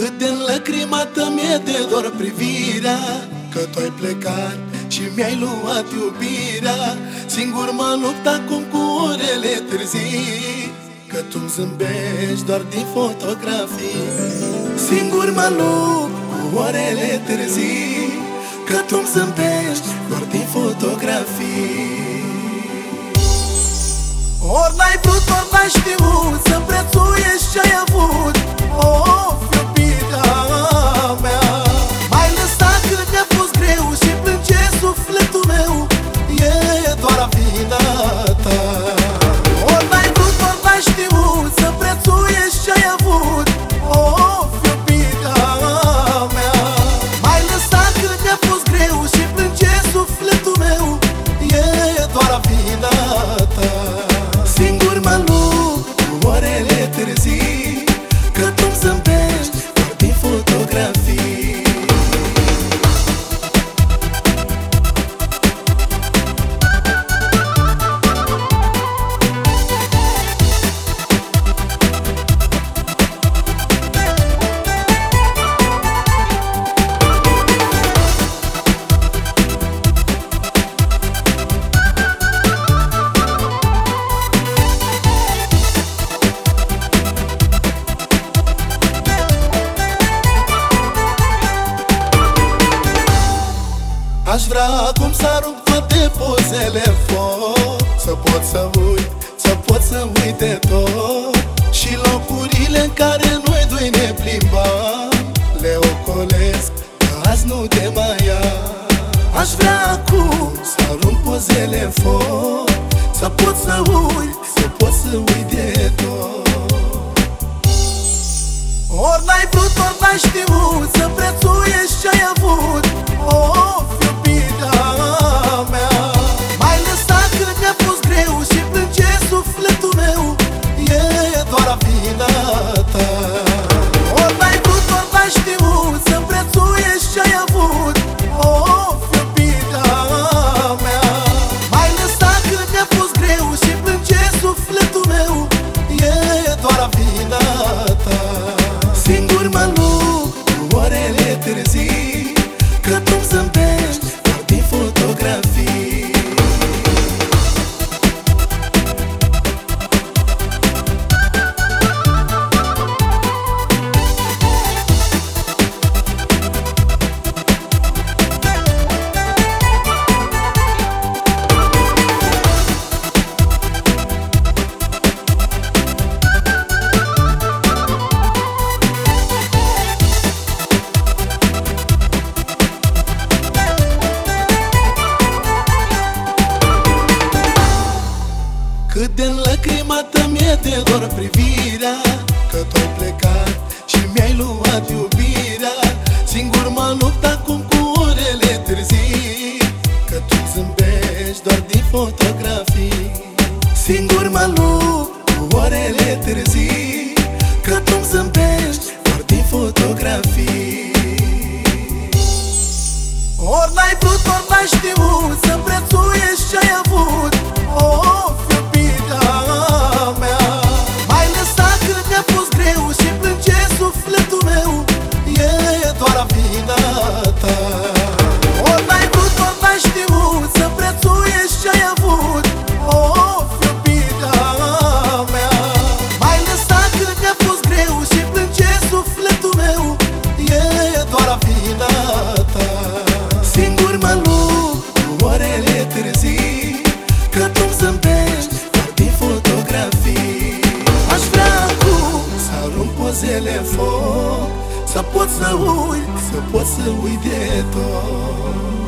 Cât de înlăcrimată mi-e de dor privirea Că tu ai plecat și mi-ai luat iubirea. Singur mă lupt acum cu orele târzii Că tu-mi zâmbești doar din fotografii. Singur mă lupt cu orele târzii Că tu-mi zâmbești doar din fotografii. Ori n-ai vrut, ori n-ai știut Să prețuiești ce-ai avut. Oh, Aș vrea acum să arunc toate pozele în foc. Să pot să uit, să pot să uit de tot. Și locurile în care noi doi ne plimbam Le ocolesc, că azi nu te mai am Aș vrea acum să arunc pozele în foc. Să pot să uit, să pot să uit de tot. Ori n-ai vrut, ori n-ai știut Să prețuiești ce-ai avut. Oh, de dor privirea Că tu ai plecat și mi-ai luat iubirea. Singur mă lupt acum cu orele târzii Că tu zâmbești doar din fotografii. Singur mă lupt cu orele târzii Să pot să uit, să pot să uit de tot